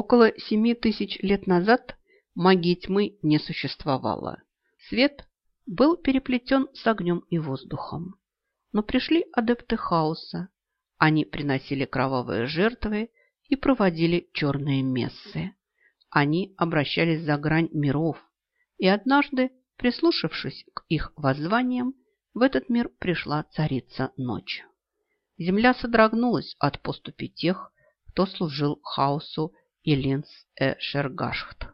Около семи тысяч лет назад магии тьмы не существовало. Свет был переплетен с огнем и воздухом. Но пришли адепты хаоса. Они приносили кровавые жертвы и проводили черные мессы. Они обращались за грань миров, и однажды, прислушавшись к их воззваниям, в этот мир пришла царица ночь. Земля содрогнулась от поступи тех, кто служил хаосу и Линс-э-Шергашхт.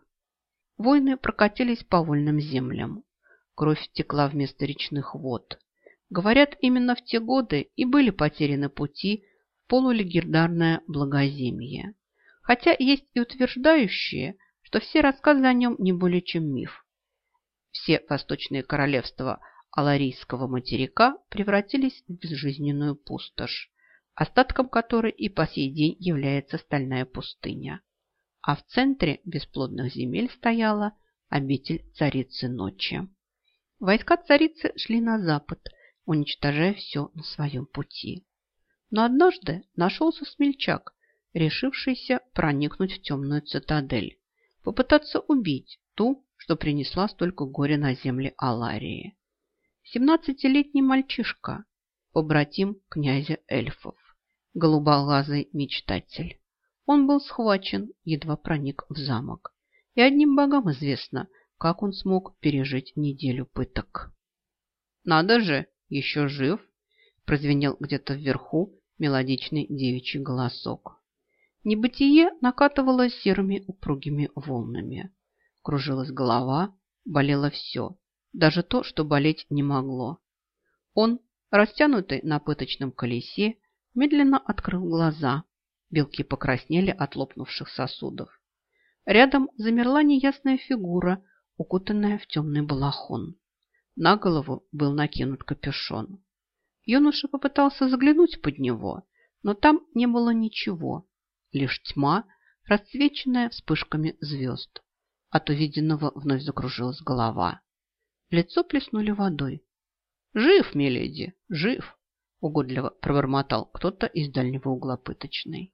Войны прокатились по вольным землям. Кровь текла вместо речных вод. Говорят, именно в те годы и были потеряны пути в полулегендарное благоземье. Хотя есть и утверждающие, что все рассказы о нем не более чем миф. Все восточные королевства – Аларийского материка превратились в безжизненную пустошь, остатком которой и по сей день является стальная пустыня. А в центре бесплодных земель стояла обитель царицы ночи. Войска царицы шли на запад, уничтожая все на своем пути. Но однажды нашелся смельчак, решившийся проникнуть в темную цитадель, попытаться убить ту, что принесла столько горя на земли Аларии. Семнадцатилетний мальчишка, побратим князя эльфов, голубоглазый мечтатель. Он был схвачен, едва проник в замок. И одним богам известно, как он смог пережить неделю пыток. «Надо же, еще жив!» – прозвенел где-то вверху мелодичный девичий голосок. Небытие накатывало серыми упругими волнами. Кружилась голова, болело все, даже то, что болеть не могло. Он, растянутый на пыточном колесе, медленно открыл глаза. Белки покраснели от лопнувших сосудов. Рядом замерла неясная фигура, укутанная в темный балахон. На голову был накинут капюшон. Юноша попытался заглянуть под него, но там не было ничего, лишь тьма, расцвеченная вспышками звезд. От увиденного вновь закружилась голова лицо плеснули водой. «Жив, миледи, жив!» – угодливо пробормотал кто-то из дальнего угла пыточной.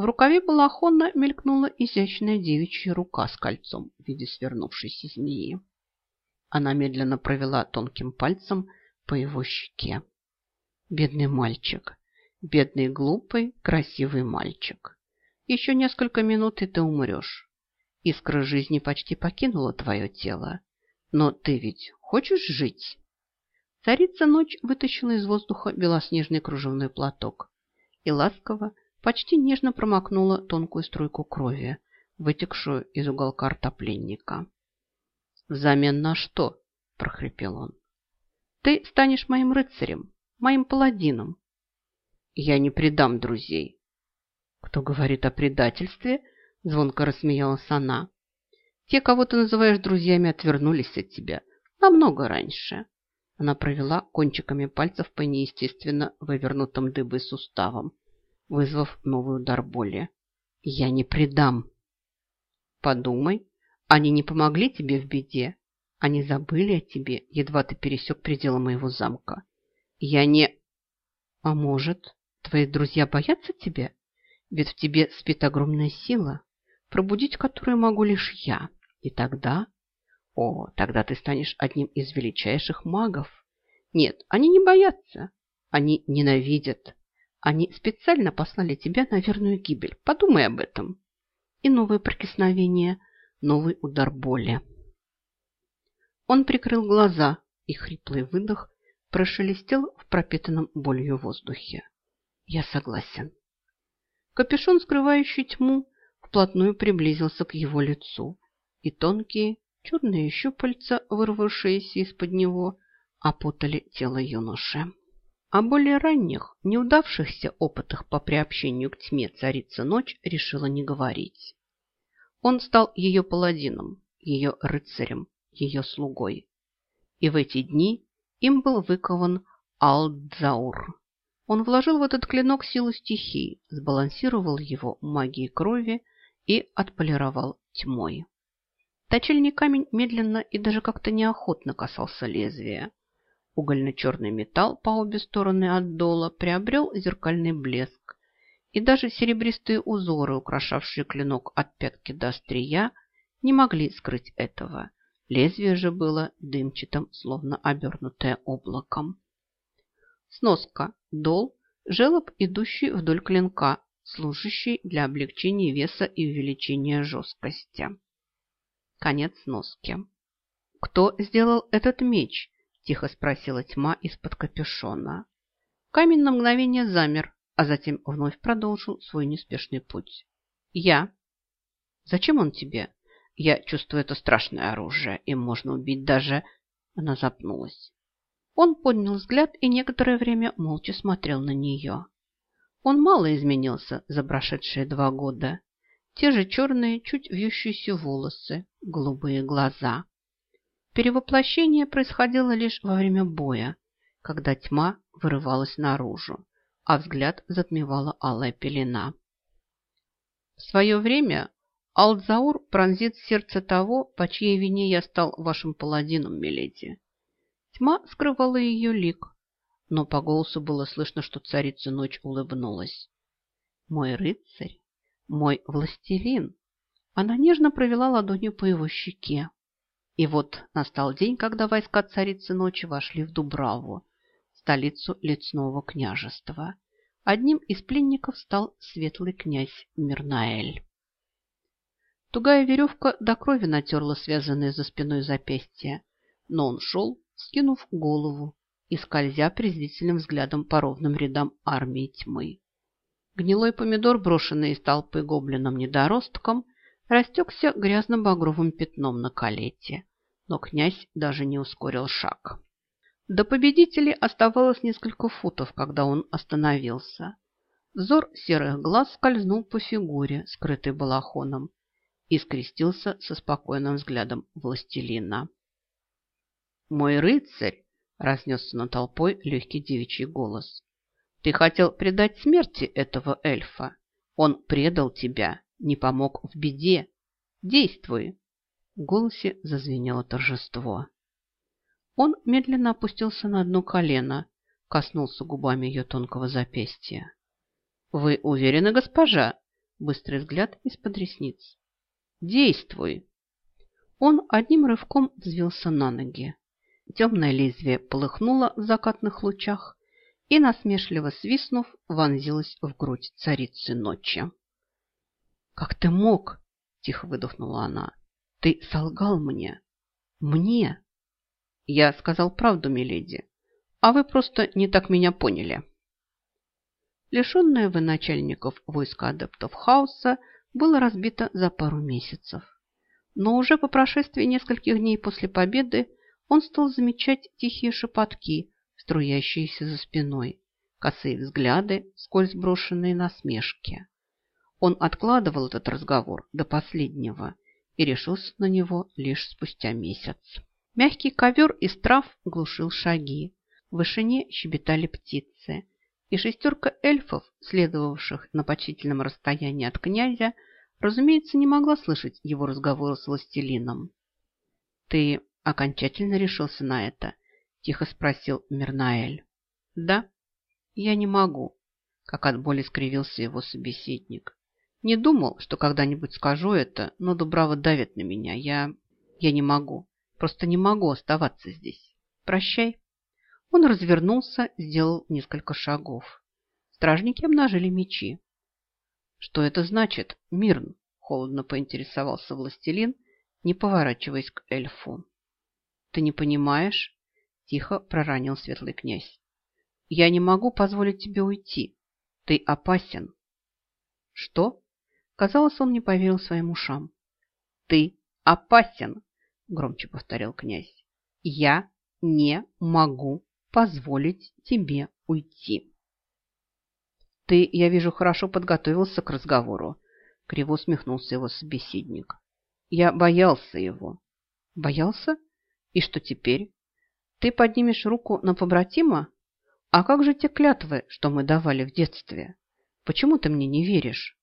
В рукаве балахона мелькнула изящная девичья рука с кольцом в виде свернувшейся змеи. Она медленно провела тонким пальцем по его щеке. Бедный мальчик, бедный, глупый, красивый мальчик. Еще несколько минут, и ты умрешь. Искра жизни почти покинула твое тело, но ты ведь хочешь жить? Царица ночь вытащила из воздуха белоснежный кружевной платок и ласково, почти нежно промокнула тонкую струйку крови, вытекшую из уголка рта пленника. «Взамен на что?» – прохрипел он. «Ты станешь моим рыцарем, моим паладином». «Я не предам друзей». «Кто говорит о предательстве?» – звонко рассмеялась она. Те, кого ты называешь друзьями, отвернулись от тебя намного раньше. Она провела кончиками пальцев по неестественно вывернутым дыбой суставам, вызвав новый удар боли. «Я не предам!» «Подумай, они не помогли тебе в беде. Они забыли о тебе, едва ты пересек пределы моего замка. Я не...» «А может, твои друзья боятся тебя? Ведь в тебе спит огромная сила, пробудить которую могу лишь я». И тогда... О, тогда ты станешь одним из величайших магов. Нет, они не боятся. Они ненавидят. Они специально послали тебя на верную гибель. Подумай об этом. И новое прикосновение, новый удар боли. Он прикрыл глаза, и хриплый выдох прошелестел в пропитанном болью воздухе. Я согласен. Капюшон, скрывающий тьму, вплотную приблизился к его лицу и тонкие черные щупальца, вырвавшиеся из-под него, опутали тело юноши. О более ранних, неудавшихся опытах по приобщению к тьме царица ночь решила не говорить. Он стал ее паладином, ее рыцарем, ее слугой. И в эти дни им был выкован Алдзаур. Он вложил в этот клинок силу стихий, сбалансировал его магией крови и отполировал тьмой. Точильный камень медленно и даже как-то неохотно касался лезвия. Угольно-черный металл по обе стороны от дола приобрел зеркальный блеск, и даже серебристые узоры, украшавшие клинок от пятки до острия, не могли скрыть этого. Лезвие же было дымчатым, словно обернутое облаком. Сноска. Дол – желоб, идущий вдоль клинка, служащий для облегчения веса и увеличения жесткости. Конец сноски. «Кто сделал этот меч?» – тихо спросила тьма из-под капюшона. Камень на мгновение замер, а затем вновь продолжил свой неспешный путь. «Я». «Зачем он тебе?» «Я чувствую это страшное оружие, им можно убить даже...» Она запнулась. Он поднял взгляд и некоторое время молча смотрел на нее. Он мало изменился за прошедшие два года. Те же черные, чуть вьющиеся волосы, голубые глаза. Перевоплощение происходило лишь во время боя, когда тьма вырывалась наружу, а взгляд затмевала алая пелена. В свое время Алдзаур пронзит сердце того, по чьей вине я стал вашим паладином, миледи. Тьма скрывала ее лик, но по голосу было слышно, что царица ночь улыбнулась. «Мой рыцарь, мой властелин!» Она нежно провела ладонью по его щеке. И вот настал день, когда войска царицы ночи вошли в Дубраву, столицу Лесного княжества. Одним из пленников стал светлый князь Мирнаэль. Тугая веревка до крови натерла связанные за спиной запястья, но он шел, скинув голову и скользя презрительным взглядом по ровным рядам армии тьмы. Гнилой помидор, брошенный из толпы гоблином-недоростком, растекся грязно-багровым пятном на калете, но князь даже не ускорил шаг. До победителей оставалось несколько футов, когда он остановился. Взор серых глаз скользнул по фигуре, скрытой балахоном, и скрестился со спокойным взглядом властелина. «Мой рыцарь!» – разнесся над толпой легкий девичий голос. «Ты хотел предать смерти этого эльфа. Он предал тебя, не помог в беде. Действуй!» В голосе зазвенело торжество. Он медленно опустился на одно колено, коснулся губами ее тонкого запястья. «Вы уверены, госпожа?» Быстрый взгляд из-под ресниц. «Действуй!» Он одним рывком взвился на ноги. Темное лезвие полыхнуло в закатных лучах и, насмешливо свистнув, вонзилось в грудь царицы ночи. «Как ты мог?» – тихо выдохнула она. «Ты солгал мне. Мне!» «Я сказал правду, миледи, а вы просто не так меня поняли». Лишенное начальников войска адептов хаоса было разбито за пару месяцев. Но уже по прошествии нескольких дней после победы он стал замечать тихие шепотки, струящиеся за спиной, косые взгляды, скользь брошенные насмешки. Он откладывал этот разговор до последнего и решился на него лишь спустя месяц. Мягкий ковер из трав глушил шаги. В вышине щебетали птицы, и шестерка эльфов, следовавших на почтительном расстоянии от князя, разумеется, не могла слышать его разговора с властелином. «Ты окончательно решился на это?» – тихо спросил Мирнаэль. «Да, я не могу», – как от боли скривился его собеседник. «Не думал, что когда-нибудь скажу это, но Дубрава давит на меня. Я... я не могу. Просто не могу оставаться здесь. Прощай». Он развернулся, сделал несколько шагов. Стражники обнажили мечи. «Что это значит, Мирн?» – холодно поинтересовался властелин, не поворачиваясь к эльфу. «Ты не понимаешь?» – тихо проранил светлый князь. «Я не могу позволить тебе уйти. Ты опасен». «Что?» Казалось, он не поверил своим ушам. «Ты опасен!» – громче повторил князь. «Я не могу позволить тебе уйти». «Ты, я вижу, хорошо подготовился к разговору», – криво усмехнулся его собеседник. «Я боялся его». «Боялся?» И что теперь? Ты поднимешь руку на побратима? А как же те клятвы, что мы давали в детстве? Почему ты мне не веришь?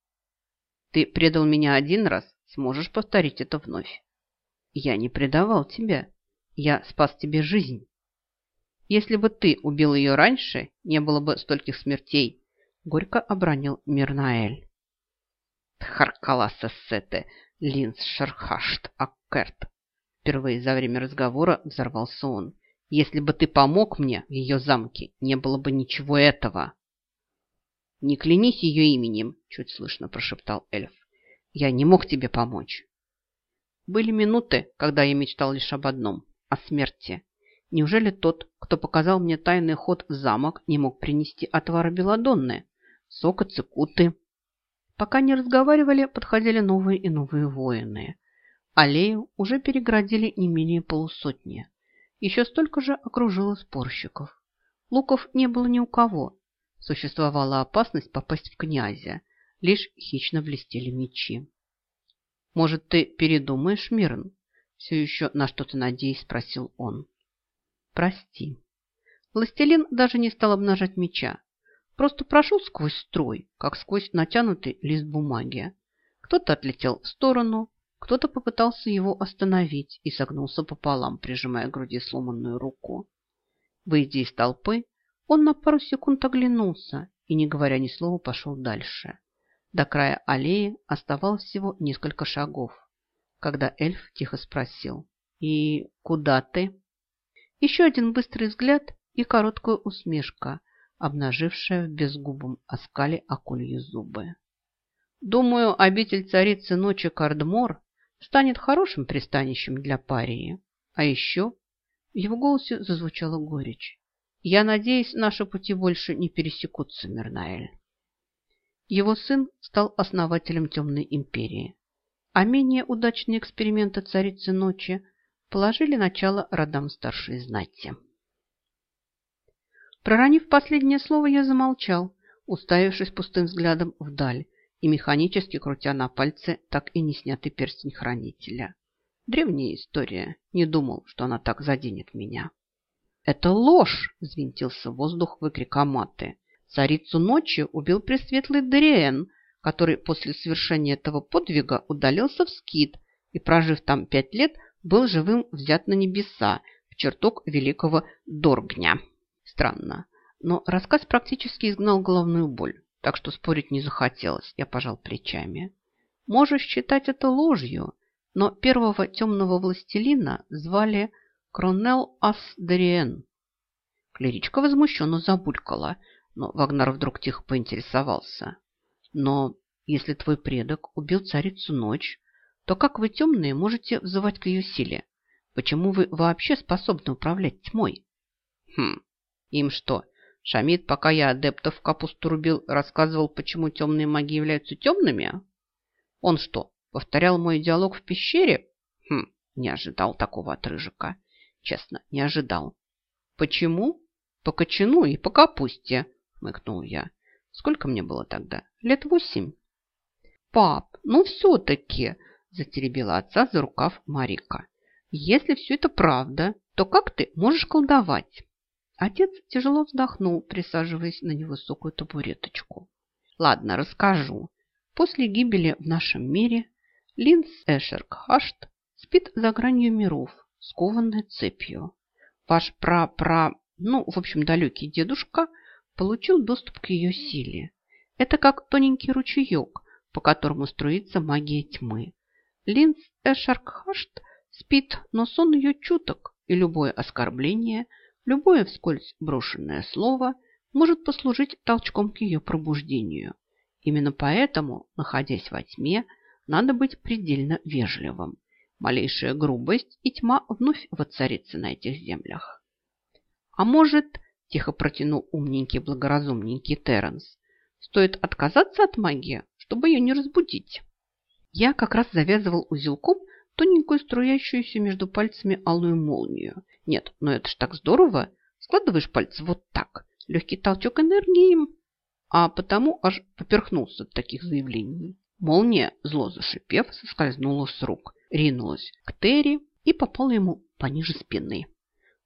Ты предал меня один раз, сможешь повторить это вновь. Я не предавал тебя. Я спас тебе жизнь. Если бы ты убил ее раньше, не было бы стольких смертей, Горько обронил Мирнаэль. Харкала сессете линз шархашт аккерт. Впервые за время разговора взорвался он. Если бы ты помог мне в ее замке, не было бы ничего этого. Не клянись ее именем, чуть слышно прошептал эльф. Я не мог тебе помочь. Были минуты, когда я мечтал лишь об одном – о смерти. Неужели тот, кто показал мне тайный ход в замок, не мог принести отвара белладонны, сока цикуты? Пока не разговаривали, подходили новые и новые воины. Аллею уже переградили не менее полусотни. Еще столько же окружило спорщиков. Луков не было ни у кого. Существовала опасность попасть в князя. Лишь хищно блестели мечи. «Может, ты передумаешь, Мирн?» Все еще на что-то надеясь, спросил он. «Прости». Властелин даже не стал обнажать меча. Просто прошел сквозь строй, как сквозь натянутый лист бумаги. Кто-то отлетел в сторону, кто-то попытался его остановить и согнулся пополам, прижимая к груди сломанную руку. Выйдя из толпы, он на пару секунд оглянулся и, не говоря ни слова, пошел дальше. До края аллеи оставалось всего несколько шагов, когда эльф тихо спросил «И куда ты?» Еще один быстрый взгляд и короткая усмешка, обнажившая в безгубом оскале акульи зубы. «Думаю, обитель царицы ночи Кардмор станет хорошим пристанищем для парии. А еще в его голосе зазвучала горечь. Я надеюсь, наши пути больше не пересекутся, Мирнаэль. Его сын стал основателем Темной империи, а менее удачные эксперименты царицы ночи положили начало родам старшей знати. Проронив последнее слово, я замолчал, уставившись пустым взглядом вдаль, и механически крутя на пальце так и не снятый перстень хранителя. Древняя история. Не думал, что она так заденет меня. «Это ложь!» – взвинтился воздух выкрик Аматы. «Царицу ночи убил пресветлый Дориен, который после совершения этого подвига удалился в скит и, прожив там пять лет, был живым взят на небеса в чертог великого Доргня. Странно, но рассказ практически изгнал головную боль так что спорить не захотелось, я пожал плечами. Можешь считать это ложью, но первого темного властелина звали Кронел Асдериен. Клеричка возмущенно забулькала, но Вагнар вдруг тихо поинтересовался. Но если твой предок убил царицу ночь, то как вы, темные, можете взывать к ее силе? Почему вы вообще способны управлять тьмой? Хм, им что, Шамид, пока я адептов капусту рубил, рассказывал, почему темные маги являются темными? Он что, повторял мой диалог в пещере? Хм, не ожидал такого от Рыжика. Честно, не ожидал. Почему? По кочану и по капусте, хмыкнул я. Сколько мне было тогда? Лет восемь. Пап, ну все-таки, затеребила отца за рукав Марика. Если все это правда, то как ты можешь колдовать? Отец тяжело вздохнул, присаживаясь на невысокую табуреточку. Ладно, расскажу. После гибели в нашем мире Линс Эшеркхашт спит за гранью миров, скованной цепью. Ваш пра-пра, ну, в общем, далекий дедушка получил доступ к ее силе. Это как тоненький ручеек, по которому струится магия тьмы. Линс Эшеркхашт спит, но сон ее чуток, и любое оскорбление – Любое вскользь брошенное слово может послужить толчком к ее пробуждению. Именно поэтому, находясь во тьме, надо быть предельно вежливым. Малейшая грубость и тьма вновь воцарится на этих землях. А может, тихо протянул умненький благоразумненький Терренс, стоит отказаться от магии, чтобы ее не разбудить. Я как раз завязывал узелком тоненькую струящуюся между пальцами алую молнию. Нет, но это ж так здорово. Складываешь пальцы вот так. Легкий толчок энергии. А потому аж поперхнулся от таких заявлений. Молния, зло зашипев, соскользнула с рук, ринулась к Терри и попала ему пониже спины.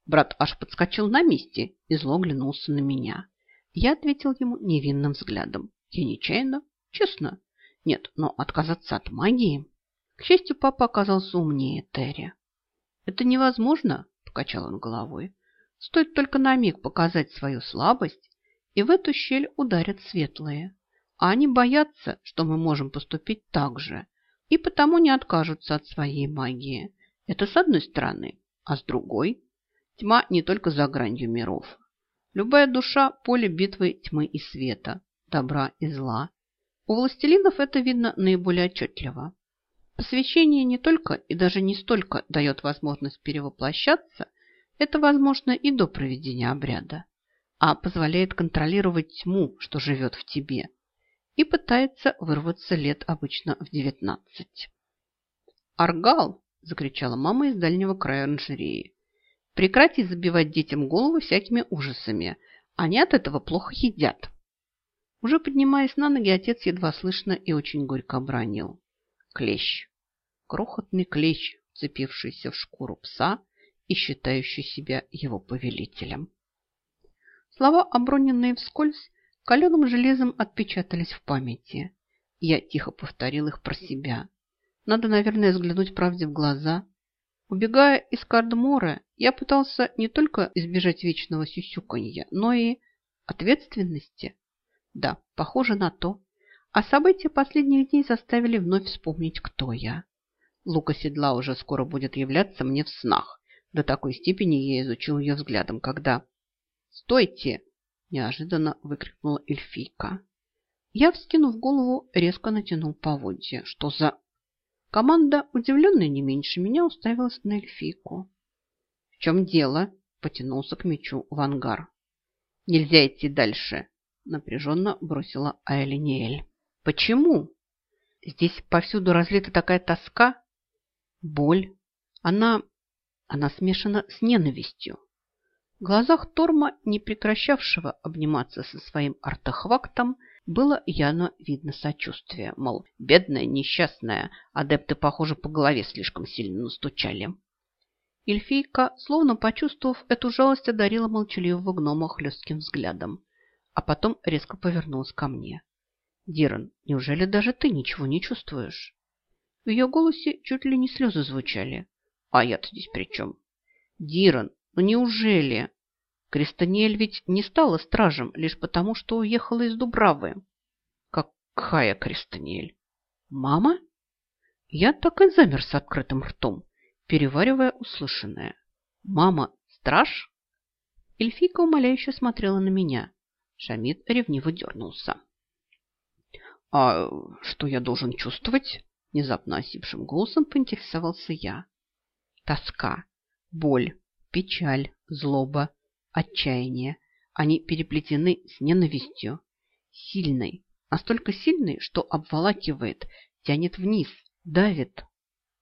Брат аж подскочил на месте и зло глянулся на меня. Я ответил ему невинным взглядом. Я нечаянно, честно. Нет, но отказаться от магии... К счастью, папа оказался умнее Терри. «Это невозможно», – покачал он головой. «Стоит только на миг показать свою слабость, и в эту щель ударят светлые. А они боятся, что мы можем поступить так же, и потому не откажутся от своей магии. Это с одной стороны, а с другой – тьма не только за гранью миров. Любая душа – поле битвы тьмы и света, добра и зла. У властелинов это видно наиболее отчетливо. Посвящение не только и даже не столько дает возможность перевоплощаться, это возможно и до проведения обряда, а позволяет контролировать тьму, что живет в тебе, и пытается вырваться лет обычно в девятнадцать. «Аргал!» – закричала мама из дальнего края оранжереи. «Прекрати забивать детям голову всякими ужасами. Они от этого плохо едят». Уже поднимаясь на ноги, отец едва слышно и очень горько обронил. Клещ. Крохотный клещ, вцепившийся в шкуру пса и считающий себя его повелителем. Слова, оброненные вскользь, каленым железом отпечатались в памяти. Я тихо повторил их про себя. Надо, наверное, взглянуть правде в глаза. Убегая из Кардмора, я пытался не только избежать вечного сюсюканья, но и ответственности. Да, похоже на то. А события последних дней заставили вновь вспомнить, кто я. Лука седла уже скоро будет являться мне в снах. До такой степени я изучил ее взглядом, когда... «Стойте!» – неожиданно выкрикнула эльфийка. Я, вскинув голову, резко натянул поводья. Что за... Команда, удивленная не меньше меня, уставилась на эльфийку. «В чем дело?» – потянулся к мечу в ангар. «Нельзя идти дальше!» – напряженно бросила Айлиниэль. «Почему?» Здесь повсюду разлита такая тоска, боль. Она, она смешана с ненавистью. В глазах Торма, не прекращавшего обниматься со своим артефактом, было явно видно сочувствие. Мол, бедная, несчастная, адепты, похоже, по голове слишком сильно настучали. Эльфийка, словно почувствовав эту жалость, одарила молчаливого гнома хлестким взглядом, а потом резко повернулась ко мне. «Диран, неужели даже ты ничего не чувствуешь?» В ее голосе чуть ли не слезы звучали. А я-то здесь при чем? Диран, ну неужели? Крестаниэль ведь не стала стражем лишь потому, что уехала из Дубравы. Какая Крестаниэль? Мама? Я так и замер с открытым ртом, переваривая услышанное. Мама, страж? Эльфийка умоляюще смотрела на меня. Шамид ревниво дернулся. «А что я должен чувствовать?» Внезапно осипшим голосом поинтересовался я. Тоска, боль, печаль, злоба, отчаяние. Они переплетены с ненавистью. Сильной, настолько сильной, что обволакивает, тянет вниз, давит.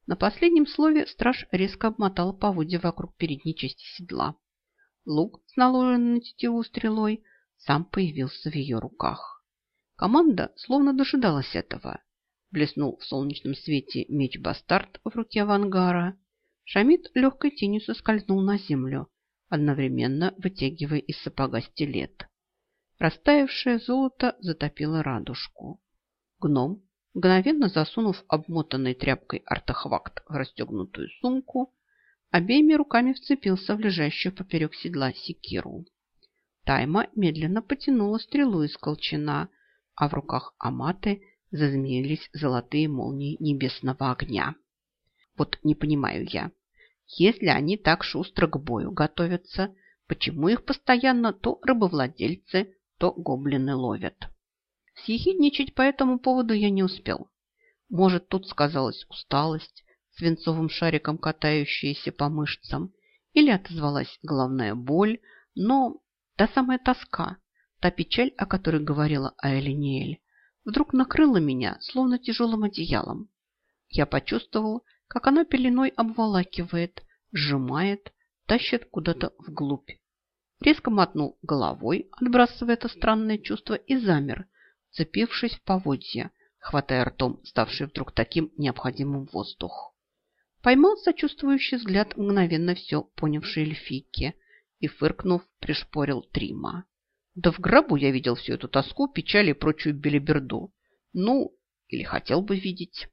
На последнем слове страж резко обмотал поводья вокруг передней части седла. Лук с наложенной на тетиву стрелой сам появился в ее руках. Команда словно дожидалась этого. Блеснул в солнечном свете меч-бастард в руке авангара. Шамид легкой тенью соскользнул на землю, одновременно вытягивая из сапога стилет. Растаявшее золото затопило радужку. Гном, мгновенно засунув обмотанный тряпкой артефакт в расстегнутую сумку, обеими руками вцепился в лежащую поперек седла секиру. Тайма медленно потянула стрелу из колчана, а в руках Аматы зазмеились золотые молнии небесного огня. Вот не понимаю я, если они так шустро к бою готовятся, почему их постоянно то рыбовладельцы, то гоблины ловят? Съехидничать по этому поводу я не успел. Может, тут сказалась усталость, свинцовым шариком катающаяся по мышцам, или отозвалась головная боль, но та самая тоска, та печаль, о которой говорила Аэлиниэль, вдруг накрыла меня, словно тяжелым одеялом. Я почувствовал, как она пеленой обволакивает, сжимает, тащит куда-то вглубь. Резко мотнул головой, отбрасывая это странное чувство, и замер, цепившись в поводья, хватая ртом, ставший вдруг таким необходимым воздух. Поймал сочувствующий взгляд мгновенно все понявшей эльфийки и, фыркнув, пришпорил Трима. Да в гробу я видел всю эту тоску, печаль и прочую белиберду. Ну, или хотел бы видеть.